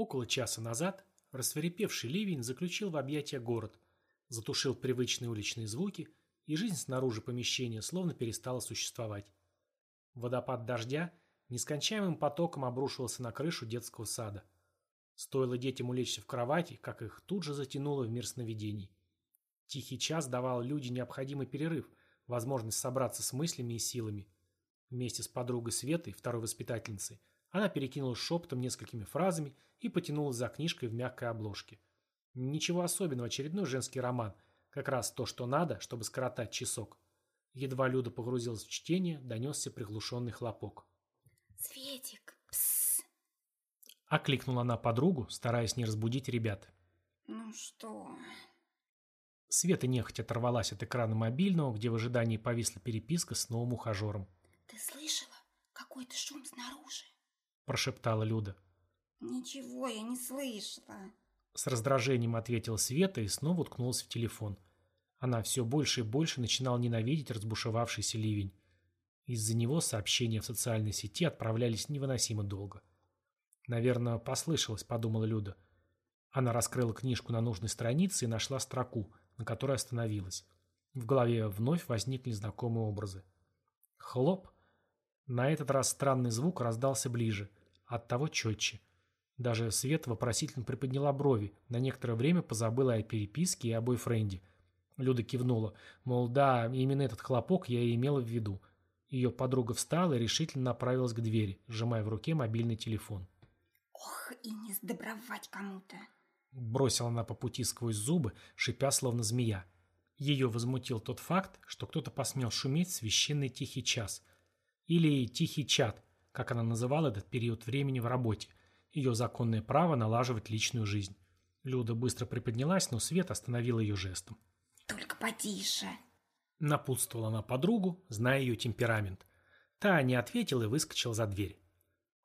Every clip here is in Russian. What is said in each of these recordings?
Около часа назад рассверепевший ливень заключил в объятия город, затушил привычные уличные звуки, и жизнь снаружи помещения словно перестала существовать. Водопад дождя нескончаемым потоком обрушивался на крышу детского сада. Стоило детям улечься в кровати, как их тут же затянуло в мир сновидений. Тихий час давал люди необходимый перерыв, возможность собраться с мыслями и силами. Вместе с подругой Светой, второй воспитательницей, она перекинулась шепотом несколькими фразами и потянулась за книжкой в мягкой обложке. Ничего особенного, очередной женский роман. Как раз то, что надо, чтобы скоротать часок. Едва Люда погрузилась в чтение, донесся приглушенный хлопок. «Светик, псс!» Окликнула она подругу, стараясь не разбудить ребят. «Ну что?» Света нехотя оторвалась от экрана мобильного, где в ожидании повисла переписка с новым ухажером. «Ты слышала? Какой-то шум снаружи!» Прошептала Люда. «Ничего я не слышала!» С раздражением ответила Света и снова уткнулась в телефон. Она все больше и больше начинала ненавидеть разбушевавшийся ливень. Из-за него сообщения в социальной сети отправлялись невыносимо долго. «Наверное, послышалось», — подумала Люда. Она раскрыла книжку на нужной странице и нашла строку, на которой остановилась. В голове вновь возникли знакомые образы. Хлоп. На этот раз странный звук раздался ближе, оттого четче. Даже Света вопросительно приподняла брови, на некоторое время позабыла о переписке и о бойфренде. Люда кивнула, мол, да, именно этот хлопок я и имела в виду. Ее подруга встала и решительно направилась к двери, сжимая в руке мобильный телефон. «Ох, и не сдобровать кому-то!» Бросила она по пути сквозь зубы, шипя словно змея. Ее возмутил тот факт, что кто-то посмел шуметь в священный тихий час. Или тихий чат, как она называла этот период времени в работе. Ее законное право налаживать личную жизнь. Люда быстро приподнялась, но Свет остановила ее жестом. «Только потише!» Напутствовала она подругу, зная ее темперамент. Та не ответила и выскочила за дверь.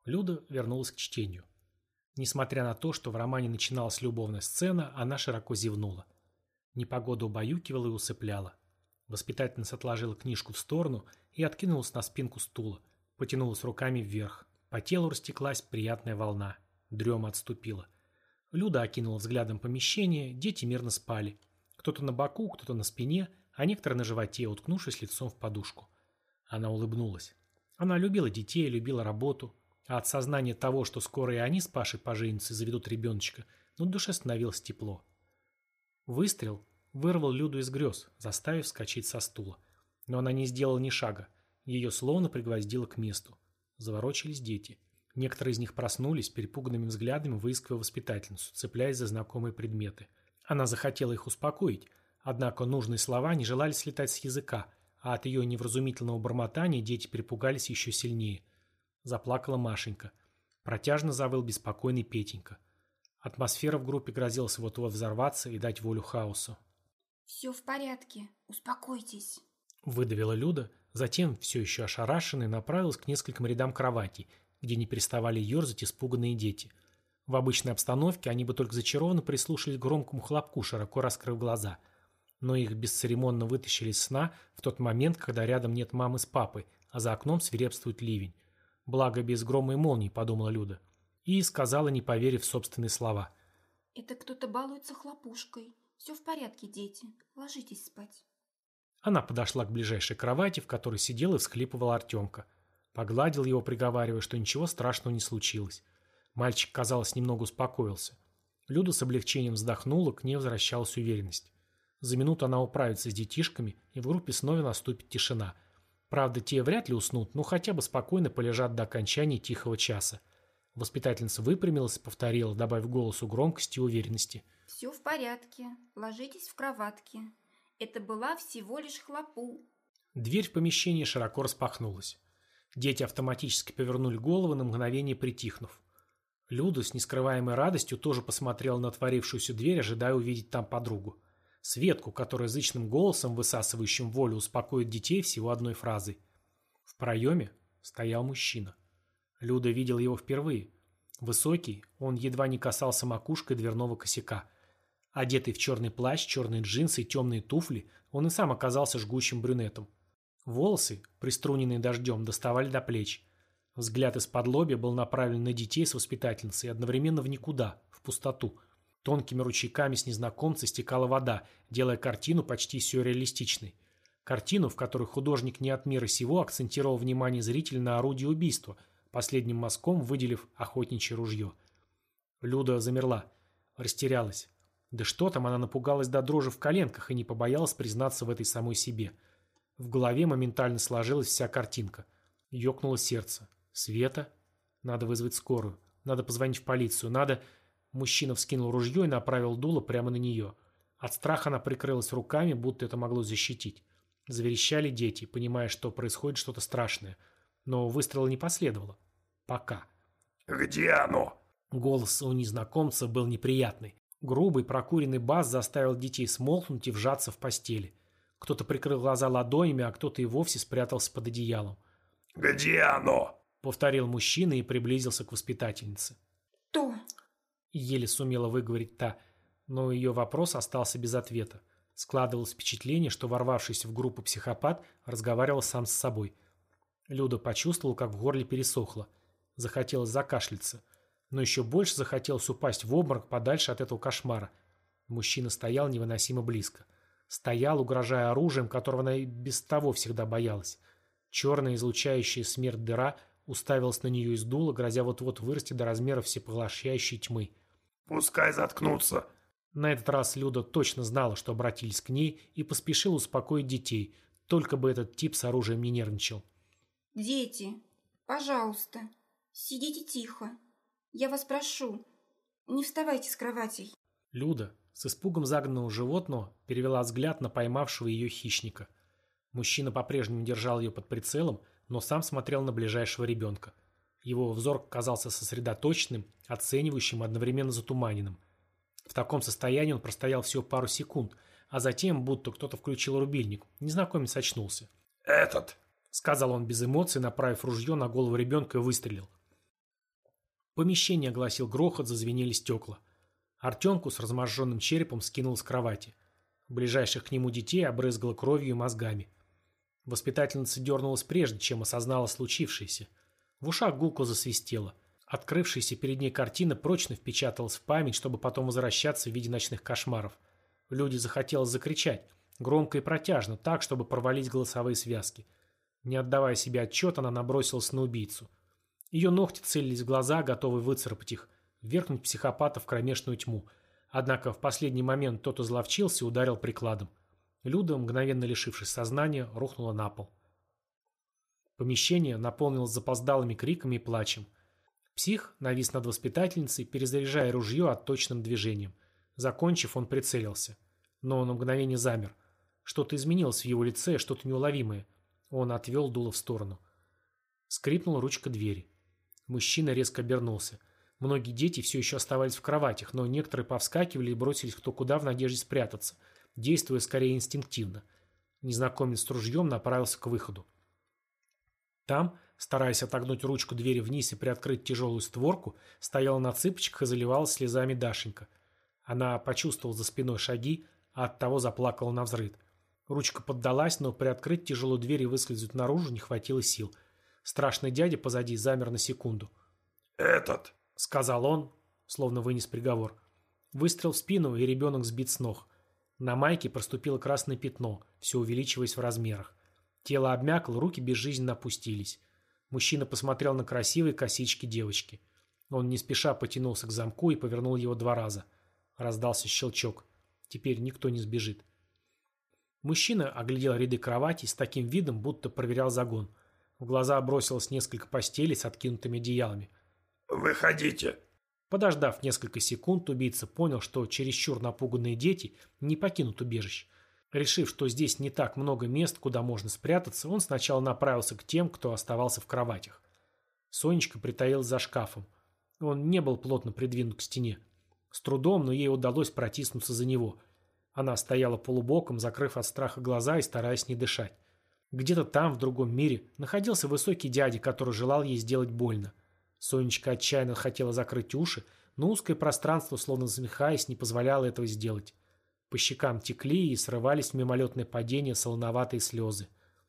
Люда вернулась к чтению. Несмотря на то, что в романе начиналась любовная сцена, она широко зевнула. Непогода убаюкивала и усыпляла. Воспитательница отложила книжку в сторону и откинулась на спинку стула, потянулась руками вверх. По телу растеклась приятная волна. Дрема отступила. Люда окинула взглядом помещение, дети мирно спали. Кто-то на боку, кто-то на спине, а некоторые на животе, уткнувшись лицом в подушку. Она улыбнулась. Она любила детей, любила работу, а от сознания того, что скоро и они с Пашей поженятся и заведут ребеночка, на душе становилось тепло. Выстрел вырвал Люду из грез, заставив скачать со стула. Но она не сделала ни шага. Ее словно пригвоздило к месту. Заворочились дети. Некоторые из них проснулись, перепуганными взглядами выискивая воспитательницу, цепляясь за знакомые предметы. Она захотела их успокоить, Однако нужные слова не желали слетать с языка, а от ее невразумительного бормотания дети перепугались еще сильнее. Заплакала Машенька. Протяжно завыл беспокойный Петенька. Атмосфера в группе грозилась вот-вот взорваться и дать волю хаосу. «Все в порядке, успокойтесь», — выдавила Люда, затем, все еще ошарашенная, направилась к нескольким рядам кроватей, где не переставали ерзать испуганные дети. В обычной обстановке они бы только зачарованно прислушались к громкому хлопку, широко раскрыв глаза — но их бесцеремонно вытащили из сна в тот момент, когда рядом нет мамы с папой, а за окном свирепствует ливень. Благо без грома и молний, подумала Люда. И сказала, не поверив в собственные слова. «Это кто-то балуется хлопушкой. Все в порядке, дети. Ложитесь спать». Она подошла к ближайшей кровати, в которой сидел и всхлипывал Артемка. Погладил его, приговаривая, что ничего страшного не случилось. Мальчик, казалось, немного успокоился. Люда с облегчением вздохнула, к ней возвращалась уверенность. За минуту она управится с детишками, и в группе снова наступит тишина. Правда, те вряд ли уснут, но хотя бы спокойно полежат до окончания тихого часа. Воспитательница выпрямилась и повторила, добавив голосу громкости и уверенности. «Все в порядке. Ложитесь в кроватки. Это была всего лишь хлопу». Дверь в помещение широко распахнулась. Дети автоматически повернули головы на мгновение притихнув. Люда с нескрываемой радостью тоже посмотрела на отворившуюся дверь, ожидая увидеть там подругу. Светку, которая зычным голосом, высасывающим волю, успокоит детей всего одной фразой. В проеме стоял мужчина. Люда видел его впервые. Высокий, он едва не касался макушкой дверного косяка. Одетый в черный плащ, черные джинсы и темные туфли, он и сам оказался жгучим брюнетом. Волосы, приструненные дождем, доставали до плеч. Взгляд из-под лобья был направлен на детей с воспитательницей одновременно в никуда, в пустоту. Тонкими ручейками с незнакомца стекала вода, делая картину почти сюрреалистичной. Картину, в которой художник не от мира сего акцентировал внимание зрителя на орудие убийства, последним мазком выделив охотничье ружье. Люда замерла, растерялась. Да что там, она напугалась до дрожи в коленках и не побоялась признаться в этой самой себе. В голове моментально сложилась вся картинка. Ёкнуло сердце. Света? Надо вызвать скорую. Надо позвонить в полицию. Надо... Мужчина вскинул ружье и направил дуло прямо на нее. От страха она прикрылась руками, будто это могло защитить. Заверещали дети, понимая, что происходит что-то страшное. Но выстрела не последовало. Пока. «Где оно?» Голос у незнакомца был неприятный. Грубый прокуренный бас заставил детей смолкнуть и вжаться в постели. Кто-то прикрыл глаза ладонями, а кто-то и вовсе спрятался под одеялом. «Где оно?» Повторил мужчина и приблизился к воспитательнице. «То!» Еле сумела выговорить та, но ее вопрос остался без ответа. Складывалось впечатление, что ворвавшийся в группу психопат разговаривал сам с собой. Люда почувствовала, как в горле пересохло. Захотелось закашляться. Но еще больше захотелось упасть в обморок подальше от этого кошмара. Мужчина стоял невыносимо близко. Стоял, угрожая оружием, которого она и без того всегда боялась. Черная, излучающая смерть дыра уставилась на нее из дула, грозя вот-вот вырасти до размера всепоглощающей тьмы. «Пускай заткнутся!» На этот раз Люда точно знала, что обратились к ней, и поспешила успокоить детей, только бы этот тип с оружием не нервничал. «Дети, пожалуйста, сидите тихо. Я вас прошу, не вставайте с кроватей». Люда, с испугом загнанного животного, перевела взгляд на поймавшего ее хищника. Мужчина по-прежнему держал ее под прицелом, но сам смотрел на ближайшего ребенка. Его взор казался сосредоточенным, оценивающим, одновременно затуманенным. В таком состоянии он простоял всего пару секунд, а затем, будто кто-то включил рубильник, незнакомец очнулся. «Этот!» — сказал он без эмоций, направив ружье на голову ребенка и выстрелил. Помещение огласил грохот, зазвенели стекла. Артемку с разможженным черепом скинул с кровати. Ближайших к нему детей обрызгало кровью и мозгами. Воспитательница дернулась прежде, чем осознала случившееся. В ушах гулко засвистело. Открывшаяся перед ней картина прочно впечаталась в память, чтобы потом возвращаться в виде ночных кошмаров. Люди захотелось закричать, громко и протяжно, так, чтобы провалить голосовые связки. Не отдавая себе отчет, она набросилась на убийцу. Ее ногти целились в глаза, готовые выцарапать их, вверкнуть психопата в кромешную тьму. Однако в последний момент тот изловчился и ударил прикладом. Люда, мгновенно лишившись сознания, рухнула на пол. Помещение наполнилось запоздалыми криками и плачем. Псих навис над воспитательницей, перезаряжая ружье отточенным движением. Закончив, он прицелился. Но на мгновение замер. Что-то изменилось в его лице, что-то неуловимое. Он отвел дуло в сторону. Скрипнула ручка двери. Мужчина резко обернулся. Многие дети все еще оставались в кроватях, но некоторые повскакивали и бросились кто куда в надежде спрятаться – действуя скорее инстинктивно. Незнакомец с ружьем направился к выходу. Там, стараясь отогнуть ручку двери вниз и приоткрыть тяжелую створку, стояла на цыпочках и заливалась слезами Дашенька. Она почувствовала за спиной шаги, а оттого заплакала на взрыд. Ручка поддалась, но приоткрыть тяжелую дверь и выскользнуть наружу не хватило сил. Страшный дядя позади замер на секунду. «Этот!» — сказал он, словно вынес приговор. Выстрел в спину, и ребенок сбит с ног. На майке проступило красное пятно, все увеличиваясь в размерах. Тело обмякло, руки безжизненно опустились. Мужчина посмотрел на красивые косички девочки. Он не спеша потянулся к замку и повернул его два раза. Раздался щелчок. Теперь никто не сбежит. Мужчина оглядел ряды кроватей с таким видом, будто проверял загон. В глаза бросилось несколько постелей с откинутыми одеялами. «Выходите!» Подождав несколько секунд, убийца понял, что чересчур напуганные дети не покинут убежище. Решив, что здесь не так много мест, куда можно спрятаться, он сначала направился к тем, кто оставался в кроватях. Сонечка притаилась за шкафом. Он не был плотно придвинут к стене. С трудом, но ей удалось протиснуться за него. Она стояла полубоком, закрыв от страха глаза и стараясь не дышать. Где-то там, в другом мире, находился высокий дядя, который желал ей сделать больно. Сонечка отчаянно хотела закрыть уши, но узкое пространство, словно замехаясь, не позволяло этого сделать. По щекам текли и срывались в мимолетное падение солоноватые слезы.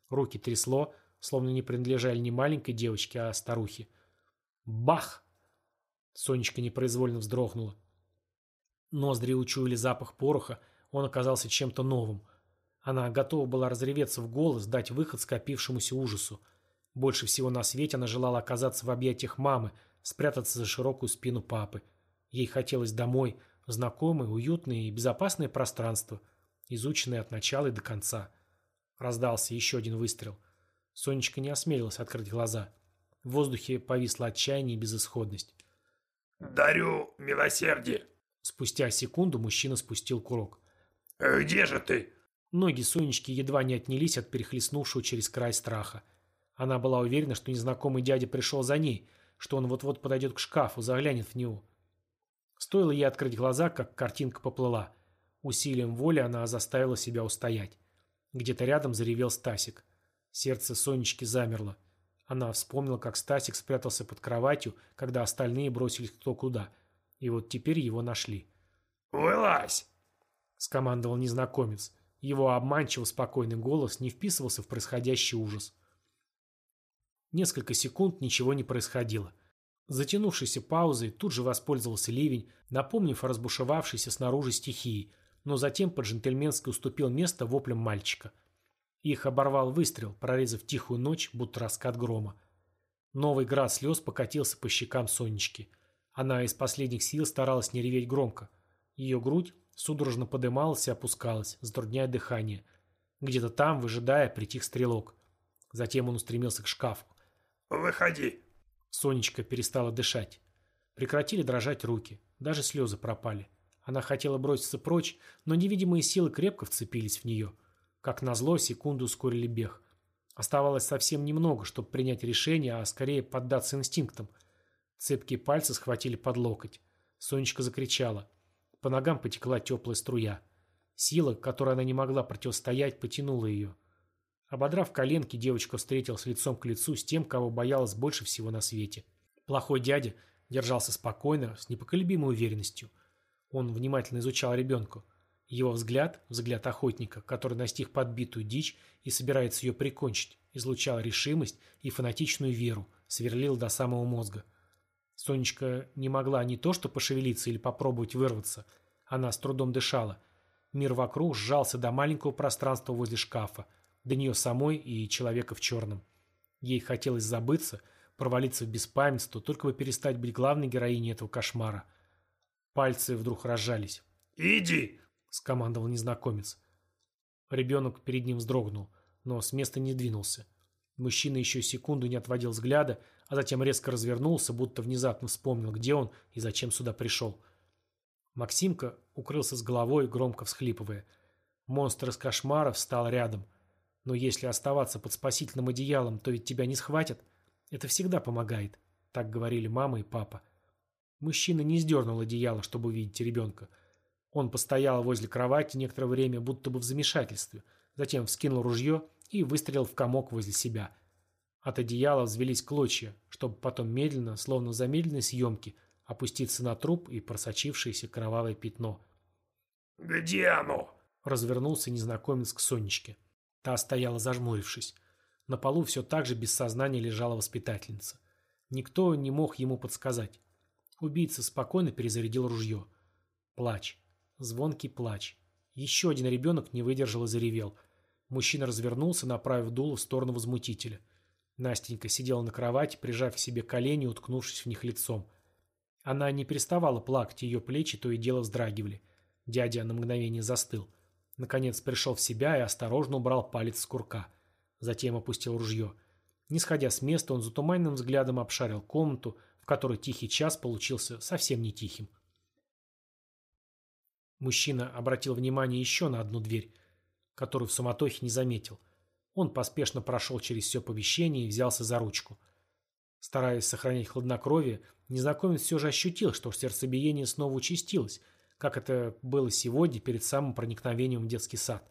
Руки трясло, словно не принадлежали не маленькой девочке, а старухе. Бах! Сонечка непроизвольно вздрогнула. Ноздри учуяли запах пороха, он оказался чем-то новым. Она готова была разреветься в голос, дать выход скопившемуся ужасу. Больше всего на свете она желала оказаться в объятиях мамы, спрятаться за широкую спину папы. Ей хотелось домой, в знакомое, уютное и безопасное пространство, изученное от начала и до конца. Раздался еще один выстрел. Сонечка не осмелилась открыть глаза. В воздухе повисло отчаяние и безысходность. «Дарю милосердие!» Спустя секунду мужчина спустил курок. «Где же ты?» Ноги Сонечки едва не отнялись от перехлестнувшего через край страха. Она была уверена, что незнакомый дядя пришел за ней, что он вот-вот подойдет к шкафу, заглянет в него. Стоило ей открыть глаза, как картинка поплыла. Усилием воли она заставила себя устоять. Где-то рядом заревел Стасик. Сердце Сонечки замерло. Она вспомнила, как Стасик спрятался под кроватью, когда остальные бросились кто куда. И вот теперь его нашли. «Вылазь!» — скомандовал незнакомец. Его обманчиво спокойный голос не вписывался в происходящий ужас. Несколько секунд ничего не происходило. Затянувшейся паузой тут же воспользовался ливень, напомнив о разбушевавшейся снаружи стихии, но затем по-джентльменски уступил место воплям мальчика. Их оборвал выстрел, прорезав тихую ночь, будто раскат грома. Новый град слез покатился по щекам Сонечки. Она из последних сил старалась не реветь громко. Ее грудь судорожно подымалась и опускалась, затрудняя дыхание. Где-то там, выжидая, притих стрелок. Затем он устремился к шкафу. «Выходи!» Сонечка перестала дышать. Прекратили дрожать руки. Даже слезы пропали. Она хотела броситься прочь, но невидимые силы крепко вцепились в нее. Как назло, секунду ускорили бег. Оставалось совсем немного, чтобы принять решение, а скорее поддаться инстинктам. Цепкие пальцы схватили под локоть. Сонечка закричала. По ногам потекла теплая струя. Сила, которой она не могла противостоять, потянула ее. Ободрав коленки, девочка встретилась лицом к лицу с тем, кого боялась больше всего на свете. Плохой дядя держался спокойно, с непоколебимой уверенностью. Он внимательно изучал ребенка. Его взгляд, взгляд охотника, который настиг подбитую дичь и собирается ее прикончить, излучал решимость и фанатичную веру, сверлил до самого мозга. Сонечка не могла не то что пошевелиться или попробовать вырваться. Она с трудом дышала. Мир вокруг сжался до маленького пространства возле шкафа – до нее самой и человека в черном. Ей хотелось забыться, провалиться в беспамятство, только бы перестать быть главной героиней этого кошмара. Пальцы вдруг разжались. «Иди!» — скомандовал незнакомец. Ребенок перед ним вздрогнул, но с места не двинулся. Мужчина еще секунду не отводил взгляда, а затем резко развернулся, будто внезапно вспомнил, где он и зачем сюда пришел. Максимка укрылся с головой, громко всхлипывая. Монстр из кошмара встал рядом — но если оставаться под спасительным одеялом, то ведь тебя не схватят. Это всегда помогает. Так говорили мама и папа. Мужчина не сдернул одеяло, чтобы увидеть ребенка. Он постоял возле кровати некоторое время, будто бы в замешательстве. Затем вскинул ружье и выстрелил в комок возле себя. От одеяла взвелись клочья, чтобы потом медленно, словно в замедленной съемке, опуститься на труп и просочившееся кровавое пятно. «Где оно?» Развернулся незнакомец к Сонечке. Та стояла зажмурившись. На полу все так же без сознания лежала воспитательница. Никто не мог ему подсказать. Убийца спокойно перезарядил ружье. Плач. Звонкий плач. Еще один ребенок не выдержал и заревел. Мужчина развернулся, направив дуло в сторону возмутителя. Настенька сидела на кровати, прижав к себе колени уткнувшись в них лицом. Она не переставала плакать, ее плечи то и дело вздрагивали. Дядя на мгновение застыл. Наконец пришел в себя и осторожно убрал палец с курка. Затем опустил ружье. Не сходя с места, он затуманенным взглядом обшарил комнату, в которой тихий час получился совсем не тихим. Мужчина обратил внимание еще на одну дверь, которую в суматохе не заметил. Он поспешно прошел через все помещение и взялся за ручку. Стараясь сохранять хладнокровие, незнакомец все же ощутил, что сердцебиение снова участилось – как это было сегодня перед самым проникновением в детский сад.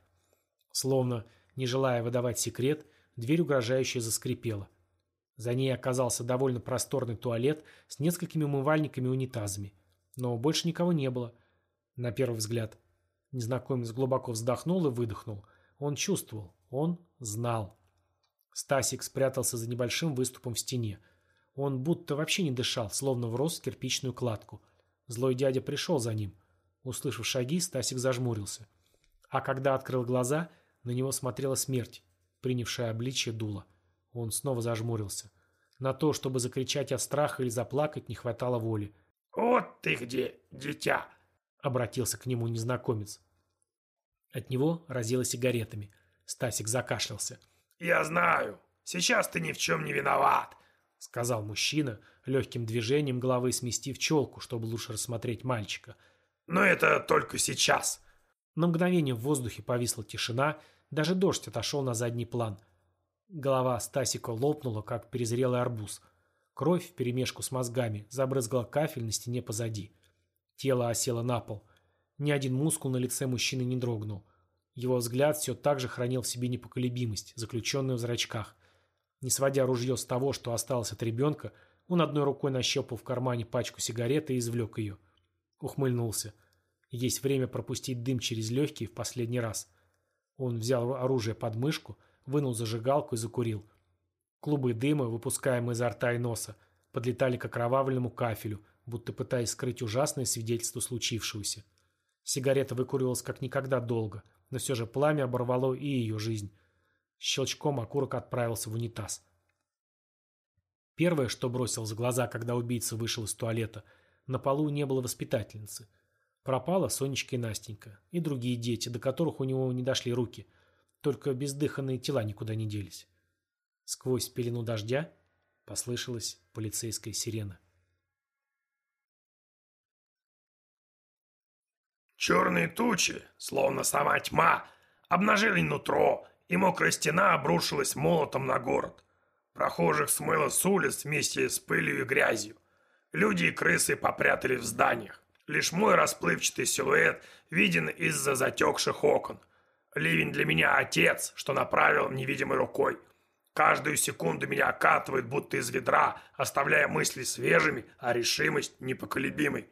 Словно, не желая выдавать секрет, дверь угрожающе заскрипела. За ней оказался довольно просторный туалет с несколькими умывальниками и унитазами. Но больше никого не было. На первый взгляд. Незнакомец глубоко вздохнул и выдохнул. Он чувствовал. Он знал. Стасик спрятался за небольшим выступом в стене. Он будто вообще не дышал, словно врос в кирпичную кладку. Злой дядя пришел за ним. Услышав шаги, Стасик зажмурился. А когда открыл глаза, на него смотрела смерть, принявшая обличье дула. Он снова зажмурился. На то, чтобы закричать от страха или заплакать, не хватало воли. «Вот ты где, дитя!» — обратился к нему незнакомец. От него разило сигаретами. Стасик закашлялся. «Я знаю. Сейчас ты ни в чем не виноват», — сказал мужчина, легким движением головы сместив челку, чтобы лучше рассмотреть мальчика. «Но это только сейчас». На мгновение в воздухе повисла тишина, даже дождь отошел на задний план. Голова Стасика лопнула, как перезрелый арбуз. Кровь вперемешку с мозгами забрызгала кафель на стене позади. Тело осело на пол. Ни один мускул на лице мужчины не дрогнул. Его взгляд все так же хранил в себе непоколебимость, заключенную в зрачках. Не сводя ружье с того, что осталось от ребенка, он одной рукой нащупал в кармане пачку сигарет и извлек ее. Ухмыльнулся. Есть время пропустить дым через легкие в последний раз. Он взял оружие под мышку, вынул зажигалку и закурил. Клубы дыма, выпускаемые изо рта и носа, подлетали к окровавленному кафелю, будто пытаясь скрыть ужасное свидетельство случившегося. Сигарета выкуривалась как никогда долго – но все же пламя оборвало и ее жизнь. Щелчком окурок отправился в унитаз. Первое, что бросил в глаза, когда убийца вышел из туалета, на полу не было воспитательницы. Пропала Сонечка и Настенька, и другие дети, до которых у него не дошли руки. Только бездыханные тела никуда не делись. Сквозь пелену дождя послышалась полицейская сирена. Черные тучи, словно сама тьма, обнажили нутро, и мокрая стена обрушилась молотом на город. Прохожих смыло с улиц вместе с пылью и грязью. Люди и крысы попрятали в зданиях. Лишь мой расплывчатый силуэт виден из-за затекших окон. Ливень для меня отец, что направил невидимой рукой. Каждую секунду меня окатывает, будто из ведра, оставляя мысли свежими, а решимость непоколебимой.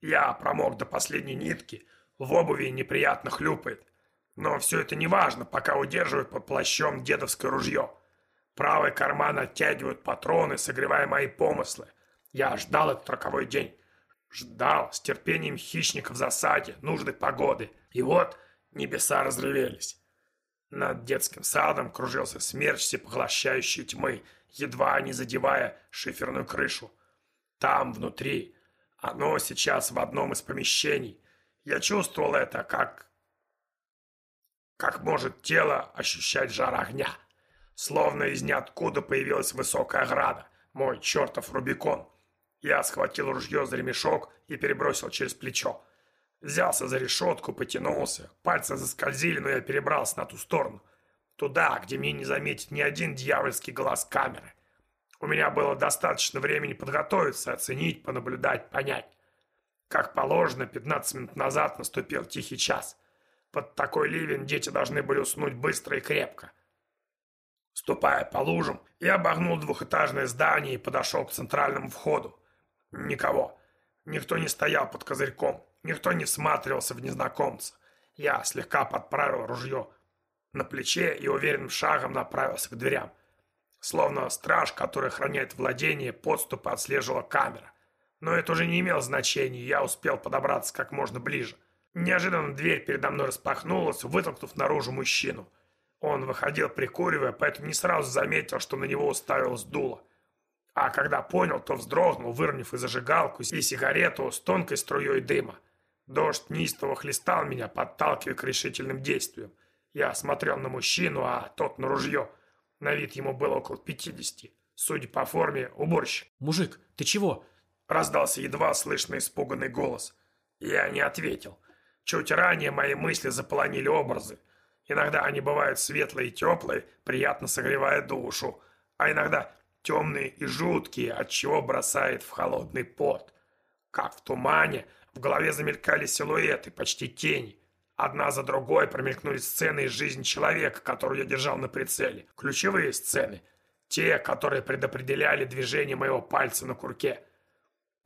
Я промок до последней нитки, в обуви неприятно хлюпает. Но все это не важно, пока удерживают под плащом дедовское ружье. Правый карман оттягивают патроны, согревая мои помыслы. Я ждал этот роковой день. Ждал с терпением хищника в засаде, нужной погоды. И вот небеса разревелись. Над детским садом кружился смерч всепоглощающей тьмы, едва не задевая шиферную крышу. Там, внутри, оно сейчас в одном из помещений. Я чувствовал это, как... Как может тело ощущать жар огня. Словно из ниоткуда появилась высокая ограда. Мой чертов Рубикон. Я схватил ружье за ремешок и перебросил через плечо. Взялся за решетку, потянулся. Пальцы заскользили, но я перебрался на ту сторону. Туда, где мне не заметит ни один дьявольский глаз камеры. У меня было достаточно времени подготовиться, оценить, понаблюдать, понять. Как положено, 15 минут назад наступил тихий час. Под такой ливень дети должны были уснуть быстро и крепко. Ступая по лужам, я обогнул двухэтажное здание и подошел к центральному входу. Никого. Никто не стоял под козырьком. Никто не всматривался в незнакомца. Я слегка подправил ружье на плече и уверенным шагом направился к дверям. Словно страж, который охраняет владение, подступы отслеживала камера. Но это уже не имело значения, я успел подобраться как можно ближе. Неожиданно дверь передо мной распахнулась, вытолкнув наружу мужчину. Он выходил прикуривая, поэтому не сразу заметил, что на него уставилось дуло. А когда понял, то вздрогнул, выронив и зажигалку, и сигарету с тонкой струей дыма. Дождь неистово хлестал меня, подталкивая к решительным действиям. Я смотрел на мужчину, а тот на ружье – на вид ему было около пятидесяти. Судя по форме, уборщик. «Мужик, ты чего?» Раздался едва слышный испуганный голос. Я не ответил. Чуть ранее мои мысли заполонили образы. Иногда они бывают светлые и теплые, приятно согревая душу. А иногда темные и жуткие, от чего бросает в холодный пот. Как в тумане, в голове замелькали силуэты, почти тени. Одна за другой промелькнули сцены из жизни человека, которую я держал на прицеле. Ключевые сцены. Те, которые предопределяли движение моего пальца на курке.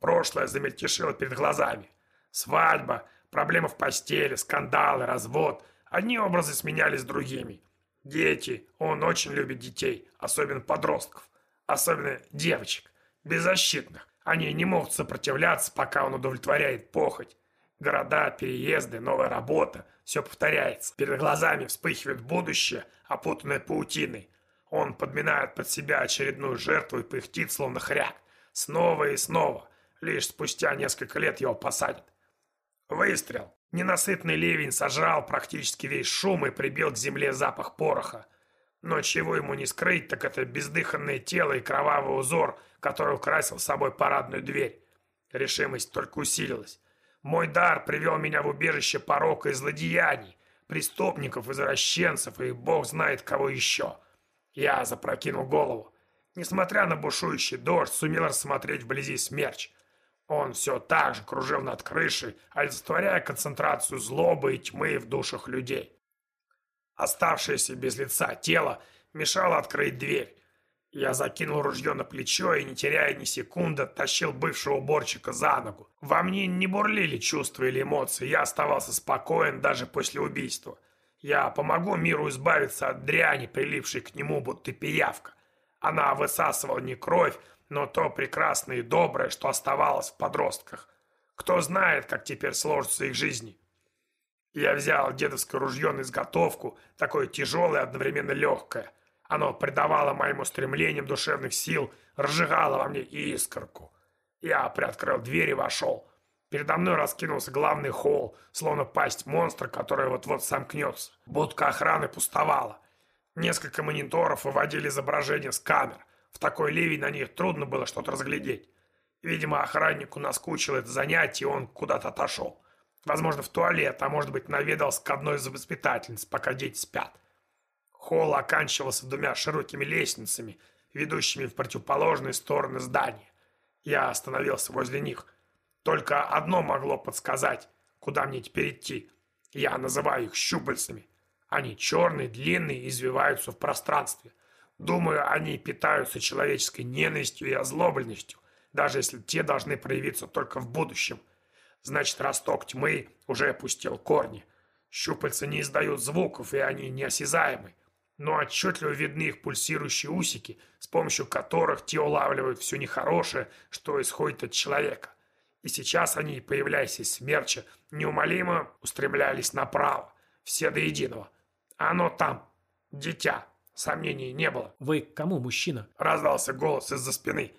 Прошлое замельтешило перед глазами. Свадьба, проблемы в постели, скандалы, развод. Одни образы сменялись другими. Дети. Он очень любит детей, особенно подростков. Особенно девочек. Беззащитных. Они не могут сопротивляться, пока он удовлетворяет похоть. Города, переезды, новая работа. Все повторяется. Перед глазами вспыхивает будущее, опутанное паутиной. Он подминает под себя очередную жертву и пыхтит, словно хряк. Снова и снова. Лишь спустя несколько лет его посадят. Выстрел. Ненасытный ливень сожрал практически весь шум и прибил к земле запах пороха. Но чего ему не скрыть, так это бездыханное тело и кровавый узор, который украсил собой парадную дверь. Решимость только усилилась. Мой дар привел меня в убежище порока и злодеяний, преступников, извращенцев и бог знает кого еще. Я запрокинул голову. Несмотря на бушующий дождь, сумел рассмотреть вблизи смерч. Он все так же кружил над крышей, олицетворяя концентрацию злобы и тьмы в душах людей. Оставшееся без лица тело мешало открыть дверь. Я закинул ружье на плечо и, не теряя ни секунды, тащил бывшего уборщика за ногу. Во мне не бурлили чувства или эмоции, я оставался спокоен даже после убийства. Я помогу миру избавиться от дряни, прилипшей к нему, будто пиявка. Она высасывала не кровь, но то прекрасное и доброе, что оставалось в подростках. Кто знает, как теперь сложится их жизни. Я взял дедовское ружье на изготовку, такое тяжелое и одновременно легкое. Оно придавало моим устремлениям душевных сил, разжигало во мне искорку. Я приоткрыл дверь и вошел. Передо мной раскинулся главный холл, словно пасть монстра, который вот-вот сомкнется. Будка охраны пустовала. Несколько мониторов выводили изображения с камер. В такой ливень на них трудно было что-то разглядеть. Видимо, охраннику наскучило это занятие, и он куда-то отошел. Возможно, в туалет, а может быть, наведался к одной из воспитательниц, пока дети спят. Холл оканчивался двумя широкими лестницами, ведущими в противоположные стороны здания. Я остановился возле них. Только одно могло подсказать, куда мне теперь идти. Я называю их щупальцами. Они черные, длинные, извиваются в пространстве. Думаю, они питаются человеческой ненавистью и озлобленностью, даже если те должны проявиться только в будущем – Значит, росток тьмы уже опустил корни. Щупальца не издают звуков, и они неосязаемы. Но отчетливо видны их пульсирующие усики, с помощью которых те улавливают все нехорошее, что исходит от человека. И сейчас они, появляясь из смерча, неумолимо устремлялись направо, все до единого. Оно там, дитя, сомнений не было. «Вы к кому, мужчина?» – раздался голос из-за спины.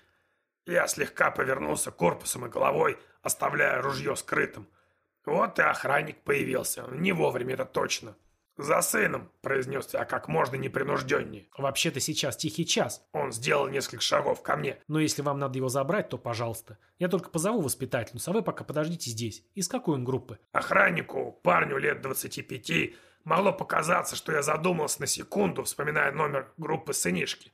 Я слегка повернулся корпусом и головой, оставляя ружье скрытым. Вот и охранник появился. Не вовремя это точно. «За сыном», — произнес я как можно непринужденнее. «Вообще-то сейчас тихий час». Он сделал несколько шагов ко мне. «Но если вам надо его забрать, то пожалуйста. Я только позову воспитательницу, а вы пока подождите здесь. Из какой он группы?» Охраннику, парню лет 25, могло показаться, что я задумался на секунду, вспоминая номер группы сынишки.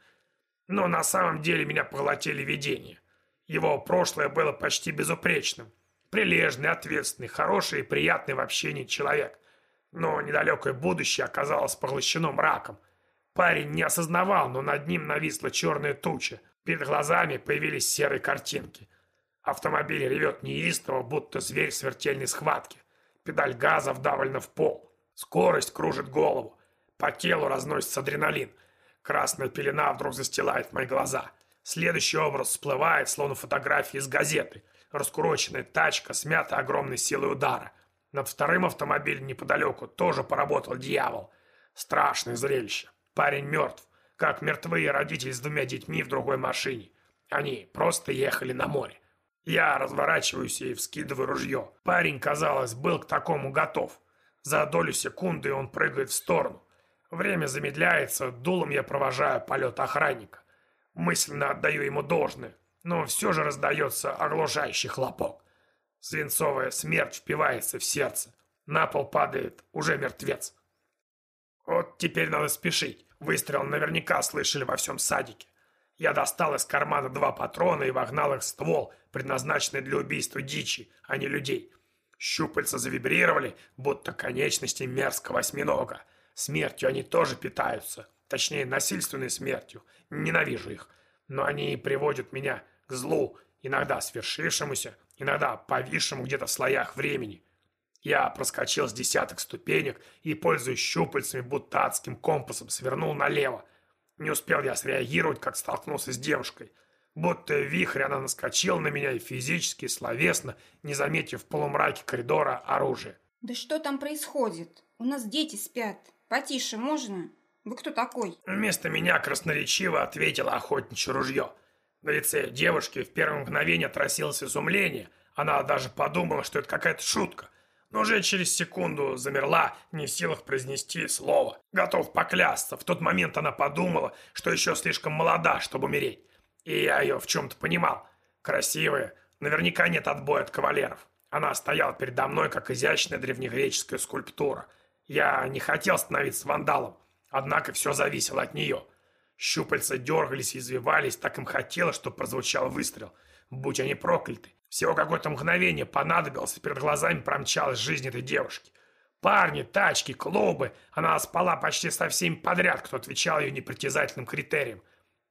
Но на самом деле меня поглотили видения. Его прошлое было почти безупречным. Прилежный, ответственный, хороший и приятный в общении человек. Но недалекое будущее оказалось поглощено мраком. Парень не осознавал, но над ним нависла черная туча. Перед глазами появились серые картинки. Автомобиль ревет неистово, будто зверь в смертельной схватке. Педаль газа вдавлена в пол. Скорость кружит голову. По телу разносится адреналин. Красная пелена вдруг застилает мои глаза. Следующий образ всплывает, словно фотография из газеты. Раскуроченная тачка, смята огромной силой удара. Над вторым автомобилем неподалеку тоже поработал дьявол. Страшное зрелище. Парень мертв, как мертвые родители с двумя детьми в другой машине. Они просто ехали на море. Я разворачиваюсь и вскидываю ружье. Парень, казалось, был к такому готов. За долю секунды он прыгает в сторону. Время замедляется, дулом я провожаю полет охранника. Мысленно отдаю ему должное, но все же раздается оглушающий хлопок. Свинцовая смерть впивается в сердце. На пол падает уже мертвец. Вот теперь надо спешить. Выстрел наверняка слышали во всем садике. Я достал из кармана два патрона и вогнал их в ствол, предназначенный для убийства дичи, а не людей. Щупальца завибрировали, будто конечности мерзкого осьминога. Смертью они тоже питаются, Точнее, насильственной смертью. Ненавижу их. Но они приводят меня к злу, иногда свершившемуся, иногда повисшему где-то в слоях времени. Я проскочил с десяток ступенек и, пользуясь щупальцами, будто адским компасом, свернул налево. Не успел я среагировать, как столкнулся с девушкой. Будто вихрь она наскочила на меня и физически, словесно, не заметив в полумраке коридора оружие. Да что там происходит? У нас дети спят. Потише можно? Вы кто такой? Вместо меня красноречиво ответила охотничье ружье. На лице девушки в первое мгновение отразилось изумление. Она даже подумала, что это какая-то шутка но уже через секунду замерла, не в силах произнести слово. Готов поклясться, в тот момент она подумала, что еще слишком молода, чтобы умереть. И я ее в чем-то понимал. Красивая, наверняка нет отбоя от кавалеров. Она стояла передо мной, как изящная древнегреческая скульптура. Я не хотел становиться вандалом, однако все зависело от нее. Щупальца дергались и извивались, так им хотелось, чтобы прозвучал выстрел. Будь они прокляты. Всего какое-то мгновение понадобилось, и перед глазами промчалась жизнь этой девушки. Парни, тачки, клубы. Она спала почти со всеми подряд, кто отвечал ее непритязательным критериям.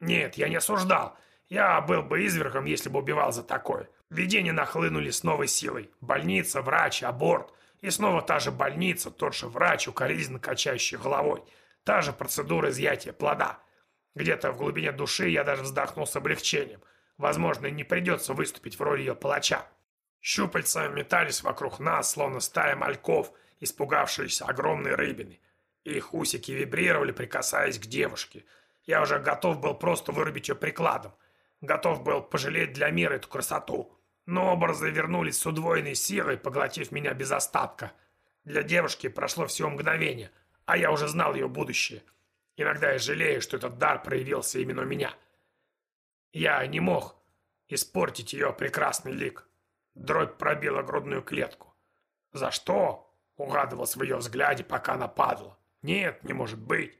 Нет, я не осуждал. Я был бы извергом, если бы убивал за такое. Видения нахлынули с новой силой. Больница, врач, аборт. И снова та же больница, тот же врач, укоризненно качающий головой. Та же процедура изъятия плода. Где-то в глубине души я даже вздохнул с облегчением. Возможно, не придется выступить в роли ее палача. Щупальца метались вокруг нас, словно стая мальков, испугавшиеся огромной рыбины. Их усики вибрировали, прикасаясь к девушке. Я уже готов был просто вырубить ее прикладом. Готов был пожалеть для мира эту красоту. Но образы вернулись с удвоенной силой, поглотив меня без остатка. Для девушки прошло всего мгновение, а я уже знал ее будущее. Иногда я жалею, что этот дар проявился именно у меня. Я не мог испортить ее прекрасный лик. Дробь пробила грудную клетку. За что? Угадывалось в ее взгляде, пока она падала. Нет, не может быть.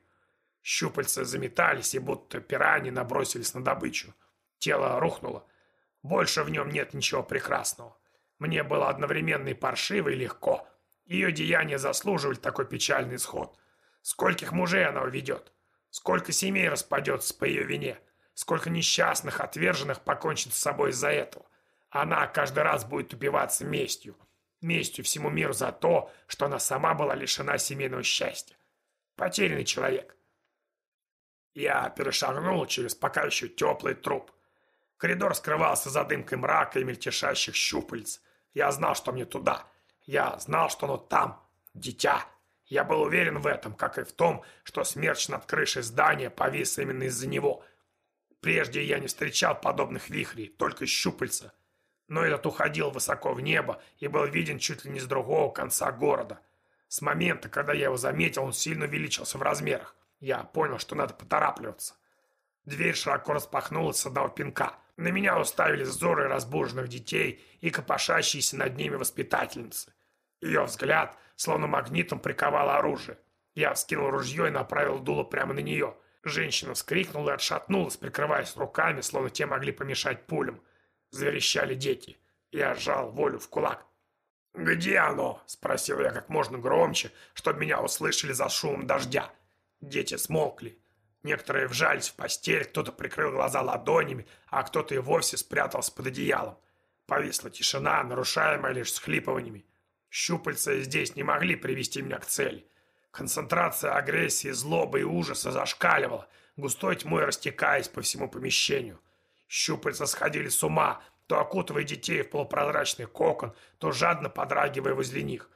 Щупальца заметались и будто пираньи набросились на добычу. Тело рухнуло. Больше в нем нет ничего прекрасного. Мне было одновременно и паршиво, и легко. Ее деяния заслуживали такой печальный исход. Скольких мужей она уведет? Сколько семей распадется по ее вине? Сколько несчастных, отверженных покончит с собой из-за этого. Она каждый раз будет убиваться местью. Местью всему миру за то, что она сама была лишена семейного счастья. Потерянный человек. Я перешагнул через пока еще теплый труп. Коридор скрывался за дымкой мрака и мельтешащих щупальц. Я знал, что мне туда. Я знал, что оно там. Дитя. Я был уверен в этом, как и в том, что смерч над крышей здания повис именно из-за него. Прежде я не встречал подобных вихрей, только щупальца. Но этот уходил высоко в небо и был виден чуть ли не с другого конца города. С момента, когда я его заметил, он сильно увеличился в размерах. Я понял, что надо поторапливаться. Дверь широко распахнулась с одного пинка. На меня уставились взоры разбуженных детей и копошащиеся над ними воспитательницы. Ее взгляд, словно магнитом, приковал оружие. Я вскинул ружье и направил дуло прямо на нее – Женщина вскрикнула и отшатнулась, прикрываясь руками, словно те могли помешать пулям. Заверещали дети. Я сжал волю в кулак. «Где оно?» – спросил я как можно громче, чтобы меня услышали за шумом дождя. Дети смолкли. Некоторые вжались в постель, кто-то прикрыл глаза ладонями, а кто-то и вовсе спрятался под одеялом. Повисла тишина, нарушаемая лишь схлипываниями. Щупальца здесь не могли привести меня к цели. Концентрация агрессии, злобы и ужаса зашкаливала, густой тьмой растекаясь по всему помещению. Щупальца сходили с ума, то окутывая детей в полупрозрачный кокон, то жадно подрагивая возле них.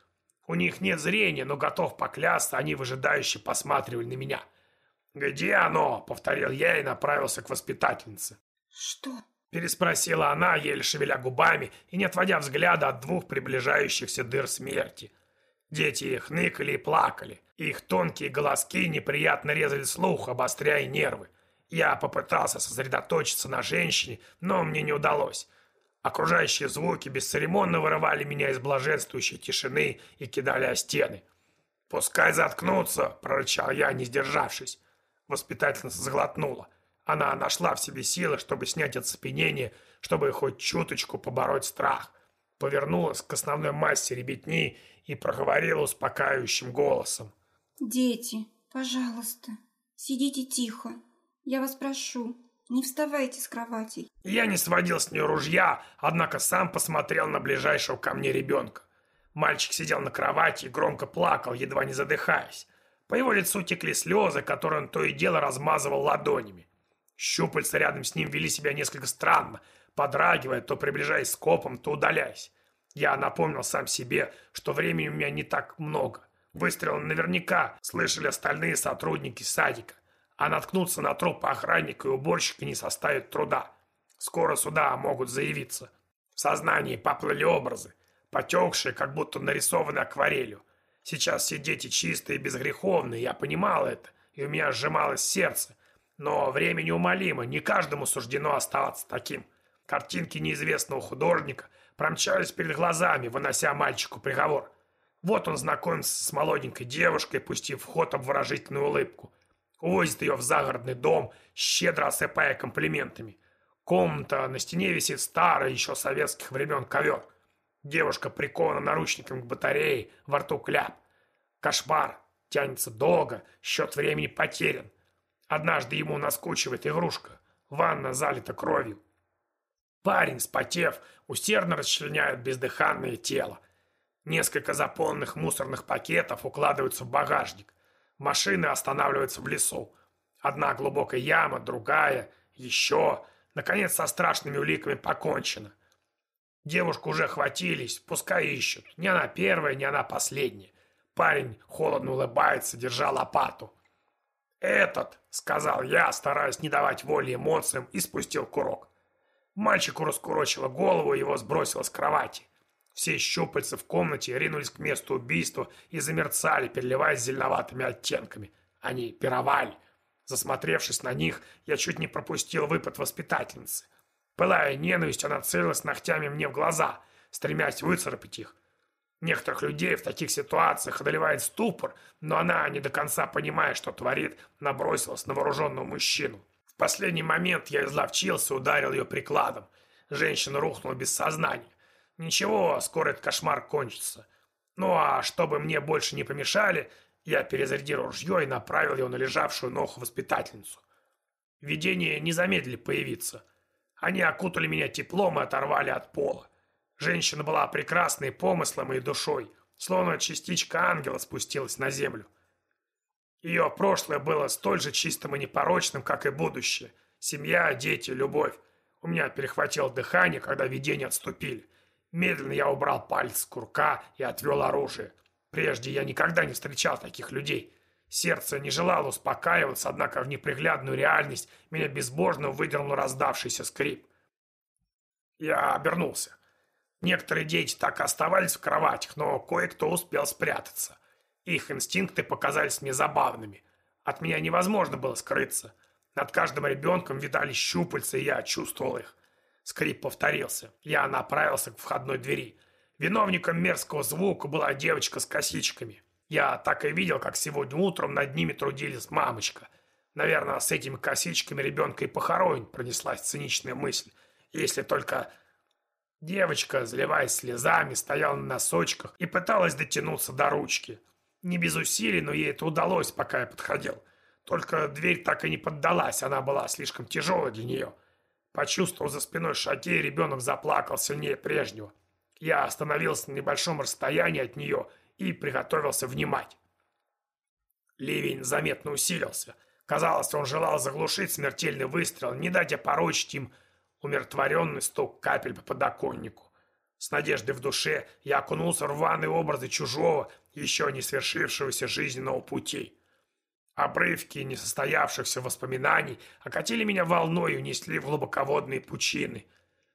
У них нет зрения, но готов поклясться, они выжидающе посматривали на меня. «Где оно?» — повторил я и направился к воспитательнице. «Что?» — переспросила она, еле шевеля губами и не отводя взгляда от двух приближающихся дыр смерти. Дети их ныкали и плакали. Их тонкие голоски неприятно резали слух, обостряя нервы. Я попытался сосредоточиться на женщине, но мне не удалось. Окружающие звуки бесцеремонно вырывали меня из блаженствующей тишины и кидали о стены. «Пускай заткнутся!» – прорычал я, не сдержавшись. Воспитательница заглотнула. Она нашла в себе силы, чтобы снять оцепенение, чтобы хоть чуточку побороть страх. Повернулась к основной массе ребятни и проговорила успокаивающим голосом. «Дети, пожалуйста, сидите тихо. Я вас прошу, не вставайте с кроватей». Я не сводил с нее ружья, однако сам посмотрел на ближайшего ко мне ребенка. Мальчик сидел на кровати и громко плакал, едва не задыхаясь. По его лицу текли слезы, которые он то и дело размазывал ладонями. Щупальца рядом с ним вели себя несколько странно, подрагивая, то приближаясь скопом, то удаляясь. Я напомнил сам себе, что времени у меня не так много. Выстрел наверняка слышали остальные сотрудники садика, а наткнуться на труп охранника и уборщика не составит труда. Скоро сюда могут заявиться. В сознании поплыли образы, потекшие, как будто нарисованы акварелью. Сейчас все дети чистые и безгреховные, я понимал это, и у меня сжималось сердце. Но время неумолимо, не каждому суждено оставаться таким. Картинки неизвестного художника промчались перед глазами, вынося мальчику приговор. Вот он знакомится с молоденькой девушкой, пустив в ход обворожительную улыбку. Увозит ее в загородный дом, щедро осыпая комплиментами. Комната, на стене висит старый, еще советских времен ковер. Девушка прикована наручником к батарее, во рту кляп. Кошмар. Тянется долго, счет времени потерян. Однажды ему наскучивает игрушка. Ванна залита кровью. Парень, спотев, усердно расчленяет бездыханное тело. Несколько заполненных мусорных пакетов укладываются в багажник. Машины останавливаются в лесу. Одна глубокая яма, другая, еще. Наконец, со страшными уликами покончено. Девушку уже хватились, пускай ищут. Не она первая, не она последняя. Парень холодно улыбается, держа лопату. «Этот», — сказал я, стараясь не давать воли эмоциям, и спустил курок. Мальчику раскурочило голову, его сбросило с кровати. Все щупальца в комнате ринулись к месту убийства и замерцали, переливаясь зеленоватыми оттенками. Они пировали. Засмотревшись на них, я чуть не пропустил выпад воспитательницы. Пылая ненавистью, она целилась ногтями мне в глаза, стремясь выцарапать их. Некоторых людей в таких ситуациях одолевает ступор, но она, не до конца понимая, что творит, набросилась на вооруженного мужчину. В последний момент я изловчился, ударил ее прикладом. Женщина рухнула без сознания. Ничего, скоро этот кошмар кончится. Ну а чтобы мне больше не помешали, я перезарядил ружье и направил его на лежавшую ногу воспитательницу. Видения не замедлили появиться. Они окутали меня теплом и оторвали от пола. Женщина была прекрасной помыслом и душой, словно частичка ангела спустилась на землю. Ее прошлое было столь же чистым и непорочным, как и будущее. Семья, дети, любовь. У меня перехватило дыхание, когда видения отступили. Медленно я убрал палец с курка и отвел оружие. Прежде я никогда не встречал таких людей. Сердце не желало успокаиваться, однако в неприглядную реальность меня безбожно выдернул раздавшийся скрип. Я обернулся. Некоторые дети так и оставались в кроватях, но кое-кто успел спрятаться. Их инстинкты показались мне забавными. От меня невозможно было скрыться. Над каждым ребенком видали щупальца, и я чувствовал их. Скрип повторился. Я направился к входной двери. Виновником мерзкого звука была девочка с косичками. Я так и видел, как сегодня утром над ними трудились мамочка. Наверное, с этими косичками ребенка и похоронить пронеслась циничная мысль. Если только... Девочка, заливаясь слезами, стояла на носочках и пыталась дотянуться до ручки. Не без усилий, но ей это удалось, пока я подходил. Только дверь так и не поддалась, она была слишком тяжелой для нее. Почувствовал за спиной и ребенок заплакал сильнее прежнего. Я остановился на небольшом расстоянии от нее и приготовился внимать. Ливень заметно усилился. Казалось, он желал заглушить смертельный выстрел, не дать опорочить им умиротворенный стук капель по подоконнику. С надеждой в душе я окунулся в рваные образы чужого, еще не свершившегося жизненного пути. Обрывки несостоявшихся воспоминаний окатили меня волной и унесли в глубоководные пучины.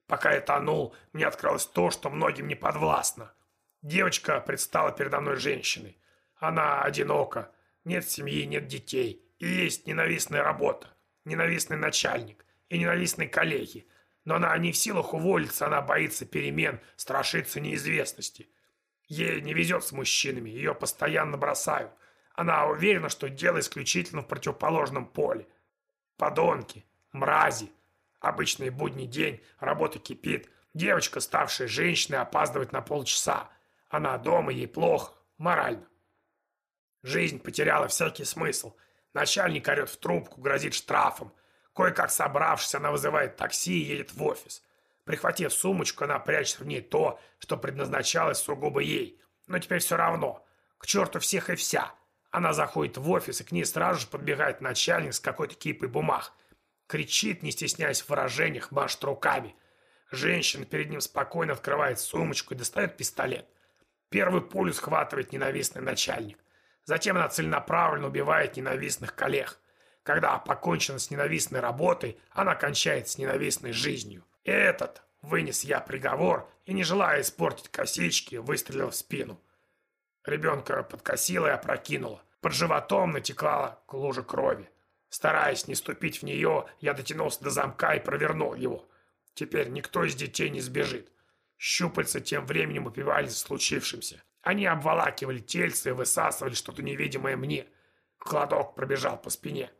Пока я тонул, мне открылось то, что многим не подвластно. Девочка предстала передо мной женщиной. Она одинока, нет семьи, нет детей, и есть ненавистная работа, ненавистный начальник и ненавистные коллеги. Но она не в силах уволиться, она боится перемен, страшится неизвестности. Ей не везет с мужчинами, ее постоянно бросают. Она уверена, что дело исключительно в противоположном поле. Подонки, мрази. Обычный будний день, работа кипит. Девочка, ставшая женщиной, опаздывает на полчаса. Она дома, ей плохо, морально. Жизнь потеряла всякий смысл. Начальник орет в трубку, грозит штрафом. Кое-как собравшись, она вызывает такси и едет в офис. Прихватив сумочку, она прячет в ней то, что предназначалось сугубо ей. Но теперь все равно. К черту всех и вся. Она заходит в офис, и к ней сразу же подбегает начальник с какой-то кипой бумаг. Кричит, не стесняясь в выражениях, машет руками. Женщина перед ним спокойно открывает сумочку и достает пистолет. Первый пулю схватывает ненавистный начальник. Затем она целенаправленно убивает ненавистных коллег. Когда покончена с ненавистной работой, она кончает с ненавистной жизнью. Этот, вынес я приговор и, не желая испортить косички, выстрелил в спину. Ребенка подкосила и опрокинула. Под животом натекала лужа крови. Стараясь не ступить в нее, я дотянулся до замка и провернул его. Теперь никто из детей не сбежит. Щупальца тем временем упивались случившимся. Они обволакивали тельце и высасывали что-то невидимое мне. Кладок пробежал по спине.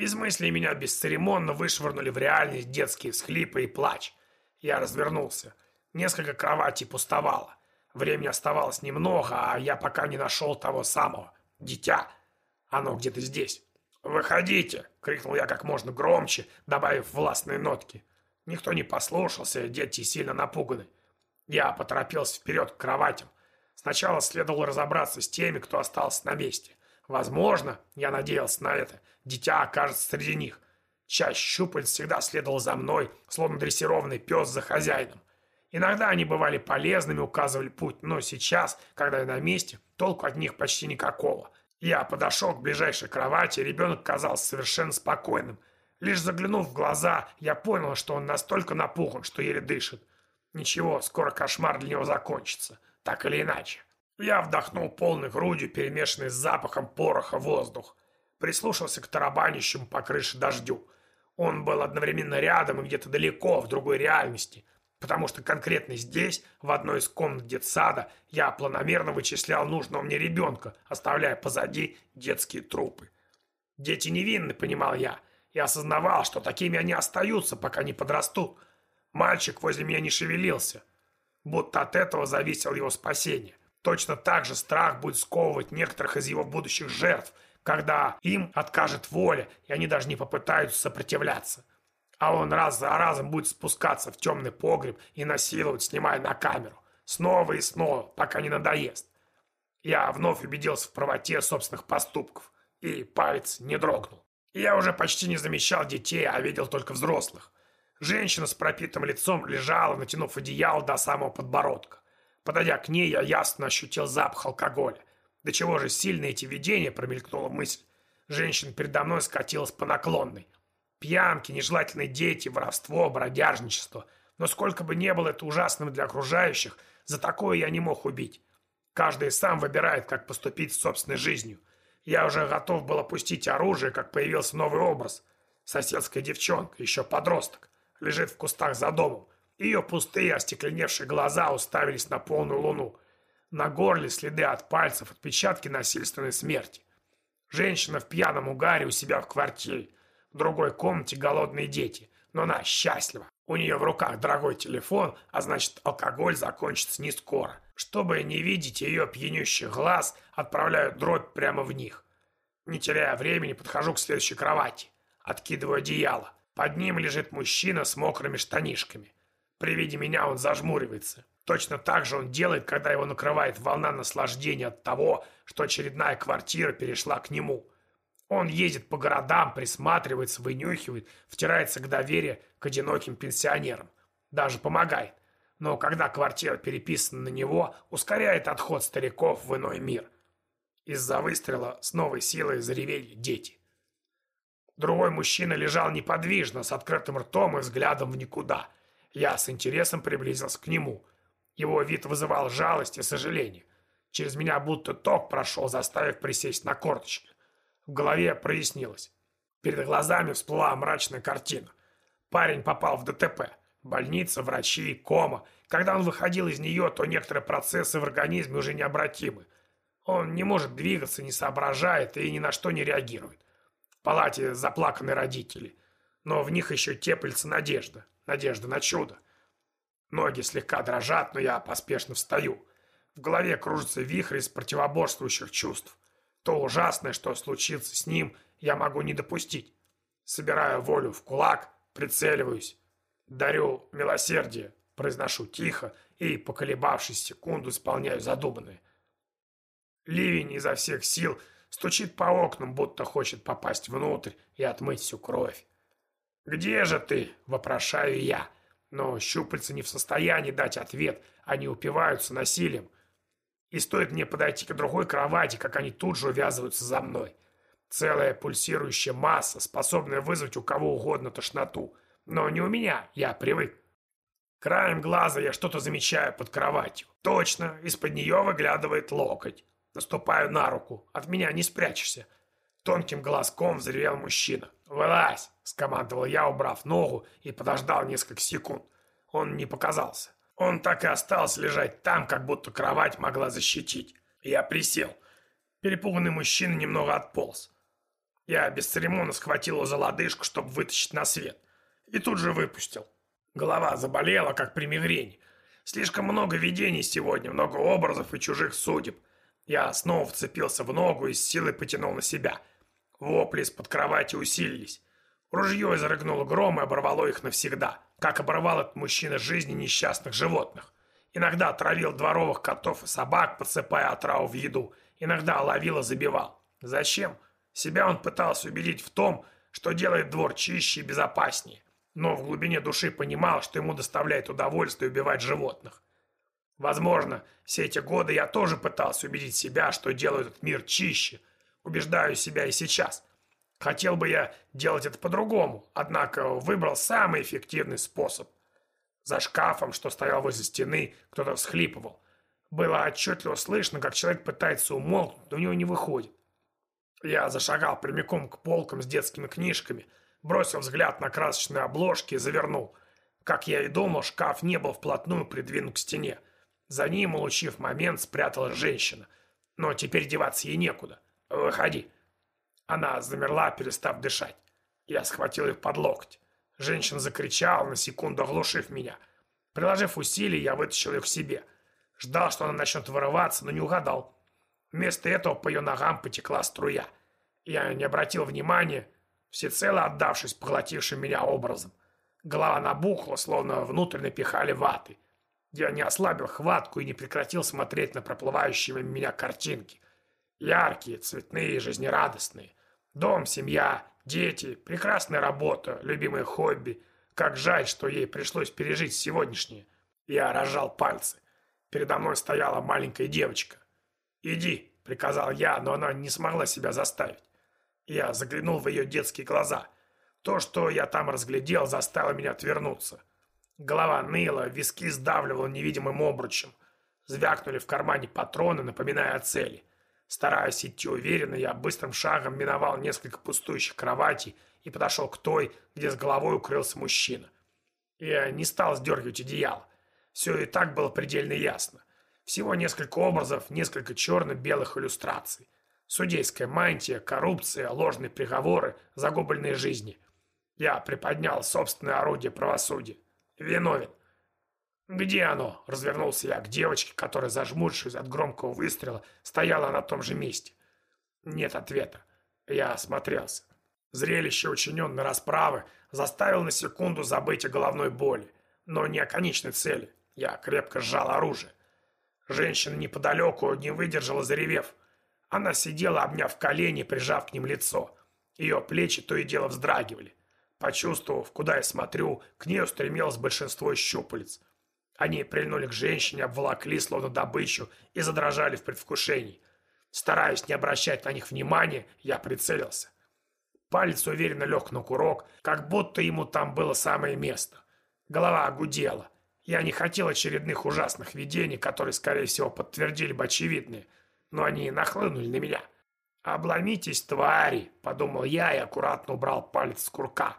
Из мыслей меня бесцеремонно вышвырнули в реальность детские всхлипы и плач. Я развернулся. Несколько кроватей пустовало. Времени оставалось немного, а я пока не нашел того самого. Дитя. Оно где-то здесь. «Выходите!» — крикнул я как можно громче, добавив властные нотки. Никто не послушался, дети сильно напуганы. Я поторопился вперед к кроватям. Сначала следовало разобраться с теми, кто остался на месте. Возможно, я надеялся на это, дитя окажется среди них. Часть щупалец всегда следовал за мной, словно дрессированный пес за хозяином. Иногда они бывали полезными, указывали путь, но сейчас, когда я на месте, толку от них почти никакого. Я подошел к ближайшей кровати, ребенок казался совершенно спокойным. Лишь заглянув в глаза, я понял, что он настолько напуган, что еле дышит. Ничего, скоро кошмар для него закончится, так или иначе. Я вдохнул полной грудью, перемешанный с запахом пороха воздух. Прислушался к тарабанящему по крыше дождю. Он был одновременно рядом и где-то далеко, в другой реальности потому что конкретно здесь, в одной из комнат детсада, я планомерно вычислял нужного мне ребенка, оставляя позади детские трупы. Дети невинны, понимал я, и осознавал, что такими они остаются, пока не подрастут. Мальчик возле меня не шевелился, будто от этого зависело его спасение. Точно так же страх будет сковывать некоторых из его будущих жертв, когда им откажет воля, и они даже не попытаются сопротивляться а он раз за разом будет спускаться в темный погреб и насиловать, снимая на камеру. Снова и снова, пока не надоест. Я вновь убедился в правоте собственных поступков, и палец не дрогнул. Я уже почти не замечал детей, а видел только взрослых. Женщина с пропитым лицом лежала, натянув одеяло до самого подбородка. Подойдя к ней, я ясно ощутил запах алкоголя. До чего же сильные эти видения, промелькнула мысль. Женщина передо мной скатилась по наклонной. Пьянки, нежелательные дети, воровство, бродяжничество. Но сколько бы ни было это ужасным для окружающих, за такое я не мог убить. Каждый сам выбирает, как поступить с собственной жизнью. Я уже готов был опустить оружие, как появился новый образ. Соседская девчонка, еще подросток, лежит в кустах за домом. Ее пустые, остекленевшие глаза уставились на полную луну. На горле следы от пальцев, отпечатки насильственной смерти. Женщина в пьяном угаре у себя в квартире. В другой комнате голодные дети, но она счастлива. У нее в руках дорогой телефон, а значит алкоголь закончится не скоро. Чтобы не видеть ее пьянющих глаз, отправляю дробь прямо в них. Не теряя времени, подхожу к следующей кровати. Откидываю одеяло. Под ним лежит мужчина с мокрыми штанишками. При виде меня он зажмуривается. Точно так же он делает, когда его накрывает волна наслаждения от того, что очередная квартира перешла к нему. Он ездит по городам, присматривается, вынюхивает, втирается к доверию к одиноким пенсионерам. Даже помогает. Но когда квартира переписана на него, ускоряет отход стариков в иной мир. Из-за выстрела с новой силой заревели дети. Другой мужчина лежал неподвижно, с открытым ртом и взглядом в никуда. Я с интересом приблизился к нему. Его вид вызывал жалость и сожаление. Через меня будто ток прошел, заставив присесть на корточки. В голове прояснилось. Перед глазами всплыла мрачная картина. Парень попал в ДТП. Больница, врачи, кома. Когда он выходил из нее, то некоторые процессы в организме уже необратимы. Он не может двигаться, не соображает и ни на что не реагирует. В палате заплаканы родители. Но в них еще теплится надежда. Надежда на чудо. Ноги слегка дрожат, но я поспешно встаю. В голове кружится вихрь из противоборствующих чувств. То ужасное, что случится с ним, я могу не допустить. Собираю волю в кулак, прицеливаюсь. Дарю милосердие, произношу тихо и, поколебавшись секунду, исполняю задуманное. Ливень изо всех сил стучит по окнам, будто хочет попасть внутрь и отмыть всю кровь. «Где же ты?» – вопрошаю я. Но щупальца не в состоянии дать ответ, они упиваются насилием. И стоит мне подойти к другой кровати, как они тут же увязываются за мной. Целая пульсирующая масса, способная вызвать у кого угодно тошноту. Но не у меня, я привык. Краем глаза я что-то замечаю под кроватью. Точно, из-под нее выглядывает локоть. Наступаю на руку. От меня не спрячешься. Тонким голоском взревел мужчина. «Вылазь!» – скомандовал я, убрав ногу, и подождал несколько секунд. Он не показался. Он так и остался лежать там, как будто кровать могла защитить. Я присел. Перепуганный мужчина немного отполз. Я бесцеремонно схватил его за лодыжку, чтобы вытащить на свет. И тут же выпустил. Голова заболела, как при мигрени. Слишком много видений сегодня, много образов и чужих судеб. Я снова вцепился в ногу и с силой потянул на себя. Вопли из-под кровати усилились. Ружье изрыгнуло гром и оборвало их навсегда, как оборвал этот мужчина жизни несчастных животных. Иногда травил дворовых котов и собак, подсыпая отраву в еду. Иногда ловил и забивал. Зачем? Себя он пытался убедить в том, что делает двор чище и безопаснее. Но в глубине души понимал, что ему доставляет удовольствие убивать животных. Возможно, все эти годы я тоже пытался убедить себя, что делаю этот мир чище. Убеждаю себя и сейчас. Хотел бы я делать это по-другому, однако выбрал самый эффективный способ. За шкафом, что стоял возле стены, кто-то всхлипывал. Было отчетливо слышно, как человек пытается умолкнуть, но у него не выходит. Я зашагал прямиком к полкам с детскими книжками, бросил взгляд на красочные обложки и завернул. Как я и думал, шкаф не был вплотную придвинут к стене. За ним, улучив момент, спряталась женщина. Но теперь деваться ей некуда. «Выходи». Она замерла, перестав дышать. Я схватил ее под локоть. Женщина закричала, на секунду оглушив меня. Приложив усилия, я вытащил ее к себе. Ждал, что она начнет вырываться, но не угадал. Вместо этого по ее ногам потекла струя. Я не обратил внимания, всецело отдавшись поглотившим меня образом. Голова набухла, словно внутрь напихали ваты. Я не ослабил хватку и не прекратил смотреть на проплывающие меня картинки. Яркие, цветные, жизнерадостные. Дом, семья, дети, прекрасная работа, любимые хобби. Как жаль, что ей пришлось пережить сегодняшнее. Я разжал пальцы. Передо мной стояла маленькая девочка. «Иди», — приказал я, но она не смогла себя заставить. Я заглянул в ее детские глаза. То, что я там разглядел, заставило меня отвернуться. Голова ныла, виски сдавливало невидимым обручем. Звякнули в кармане патроны, напоминая о цели. Стараясь идти уверенно, я быстрым шагом миновал несколько пустующих кроватей и подошел к той, где с головой укрылся мужчина. Я не стал сдергивать одеяло. Все и так было предельно ясно. Всего несколько образов, несколько черно-белых иллюстраций. Судейская мантия, коррупция, ложные приговоры, загубленные жизни. Я приподнял собственное орудие правосудия виновен. «Где оно?» – развернулся я к девочке, которая, зажмурившись от громкого выстрела, стояла на том же месте. Нет ответа. Я осмотрелся. Зрелище учиненной расправы заставило на секунду забыть о головной боли, но не о конечной цели. Я крепко сжал оружие. Женщина неподалеку не выдержала, заревев. Она сидела, обняв колени, прижав к ним лицо. Ее плечи то и дело вздрагивали. Почувствовав, куда я смотрю, к ней устремилось большинство щупалец. Они прильнули к женщине, обволокли, словно добычу, и задрожали в предвкушении. Стараясь не обращать на них внимания, я прицелился. Палец уверенно лег на курок, как будто ему там было самое место. Голова гудела. Я не хотел очередных ужасных видений, которые, скорее всего, подтвердили бы очевидные, но они нахлынули на меня. «Обломитесь, твари!» – подумал я и аккуратно убрал палец с курка.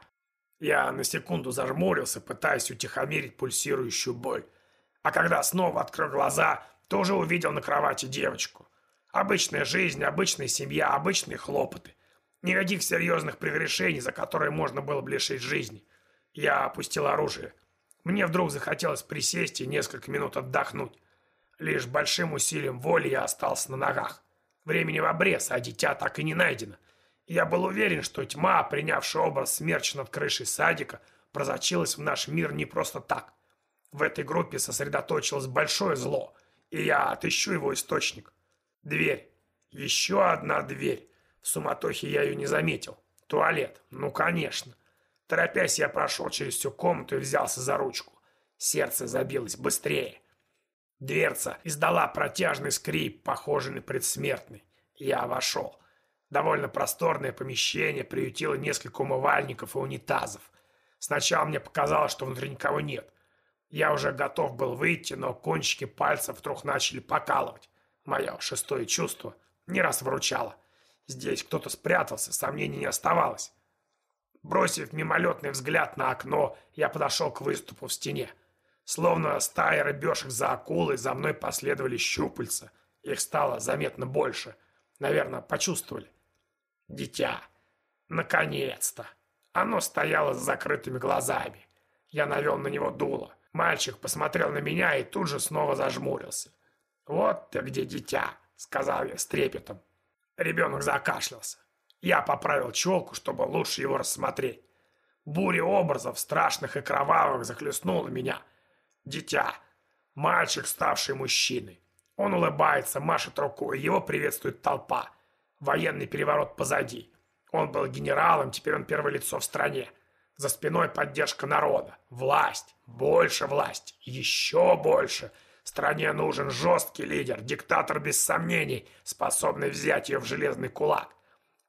Я на секунду зажмурился, пытаясь утихомирить пульсирующую боль. А когда снова открыл глаза, тоже увидел на кровати девочку. Обычная жизнь, обычная семья, обычные хлопоты. Никаких серьезных прегрешений, за которые можно было бы лишить жизни. Я опустил оружие. Мне вдруг захотелось присесть и несколько минут отдохнуть. Лишь большим усилием воли я остался на ногах. Времени в обрез, а дитя так и не найдено. Я был уверен, что тьма, принявшая образ смерча над крышей садика, прозачилась в наш мир не просто так. В этой группе сосредоточилось большое зло, и я отыщу его источник. Дверь. Еще одна дверь. В суматохе я ее не заметил. Туалет. Ну, конечно. Торопясь, я прошел через всю комнату и взялся за ручку. Сердце забилось быстрее. Дверца издала протяжный скрип, похожий на предсмертный. Я вошел. Довольно просторное помещение приютило несколько умывальников и унитазов. Сначала мне показалось, что внутри никого нет. Я уже готов был выйти, но кончики пальцев вдруг начали покалывать. Мое шестое чувство не раз выручало. Здесь кто-то спрятался, сомнений не оставалось. Бросив мимолетный взгляд на окно, я подошел к выступу в стене. Словно стая рыбешек за акулой, за мной последовали щупальца. Их стало заметно больше. Наверное, почувствовали. Дитя. Наконец-то. Оно стояло с закрытыми глазами. Я навел на него дуло. Мальчик посмотрел на меня и тут же снова зажмурился. «Вот ты где, дитя!» — сказал я с трепетом. Ребенок закашлялся. Я поправил челку, чтобы лучше его рассмотреть. Буря образов, страшных и кровавых, захлестнула меня. Дитя. Мальчик, ставший мужчиной. Он улыбается, машет рукой, его приветствует толпа. Военный переворот позади. Он был генералом, теперь он первое лицо в стране. За спиной поддержка народа. Власть. Больше власть. Еще больше. Стране нужен жесткий лидер, диктатор без сомнений, способный взять ее в железный кулак.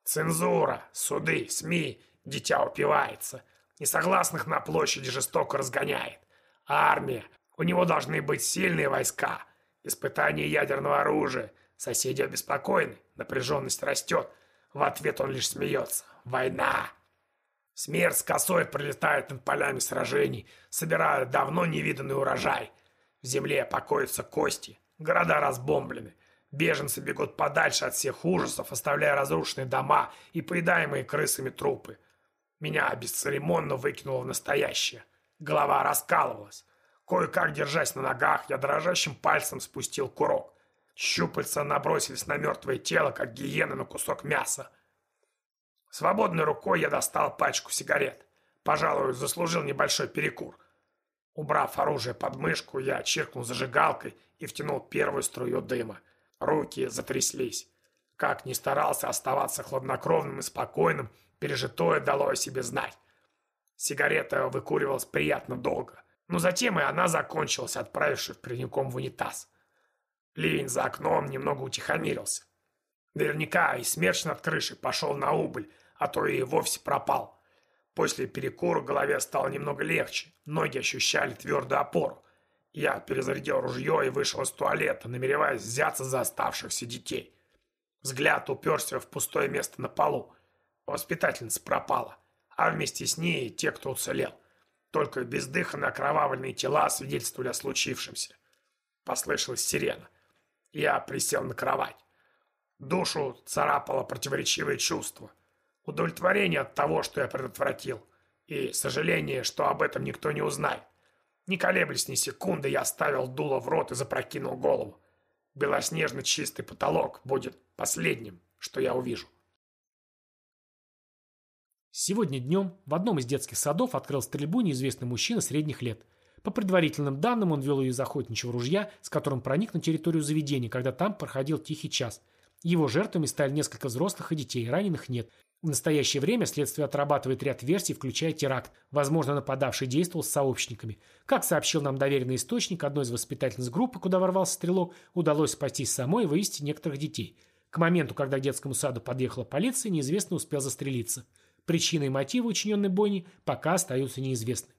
Цензура, суды, СМИ, дитя упивается. Несогласных на площади жестоко разгоняет. Армия. У него должны быть сильные войска. Испытание ядерного оружия. Соседи обеспокоены. Напряженность растет. В ответ он лишь смеется. Война. Смерть с косой пролетает над полями сражений, собирая давно невиданный урожай. В земле покоятся кости, города разбомблены. Беженцы бегут подальше от всех ужасов, оставляя разрушенные дома и поедаемые крысами трупы. Меня бесцеремонно выкинуло в настоящее. Голова раскалывалась. Кое-как, держась на ногах, я дрожащим пальцем спустил курок. Щупальца набросились на мертвое тело, как гиены на кусок мяса. Свободной рукой я достал пачку сигарет. Пожалуй, заслужил небольшой перекур. Убрав оружие под мышку, я чиркнул зажигалкой и втянул первую струю дыма. Руки затряслись. Как ни старался оставаться хладнокровным и спокойным, пережитое дало о себе знать. Сигарета выкуривалась приятно долго, но затем и она закончилась, отправившись прямиком в унитаз. Ливень за окном немного утихомирился. Наверняка и смерч над крышей пошел на убыль, а то и вовсе пропал. После перекура голове стало немного легче, ноги ощущали твердую опору. Я перезарядил ружье и вышел из туалета, намереваясь взяться за оставшихся детей. Взгляд уперся в пустое место на полу. Воспитательница пропала, а вместе с ней те, кто уцелел. Только бездыханно окровавленные тела свидетельствовали о случившемся. Послышалась сирена. Я присел на кровать. Душу царапало противоречивое чувство – Удовлетворение от того, что я предотвратил. И сожаление, что об этом никто не узнает. Не колеблясь ни секунды, я оставил дуло в рот и запрокинул голову. Белоснежно чистый потолок будет последним, что я увижу. Сегодня днем в одном из детских садов открыл стрельбу неизвестный мужчина средних лет. По предварительным данным, он вел ее из охотничьего ружья, с которым проник на территорию заведения, когда там проходил тихий час. Его жертвами стали несколько взрослых и детей, раненых нет. В настоящее время следствие отрабатывает ряд версий, включая теракт. Возможно, нападавший действовал с сообщниками. Как сообщил нам доверенный источник, одной из воспитательниц группы, куда ворвался стрелок, удалось спастись самой и вывести некоторых детей. К моменту, когда к детскому саду подъехала полиция, неизвестно успел застрелиться. Причины и мотивы учиненной бойни пока остаются неизвестны.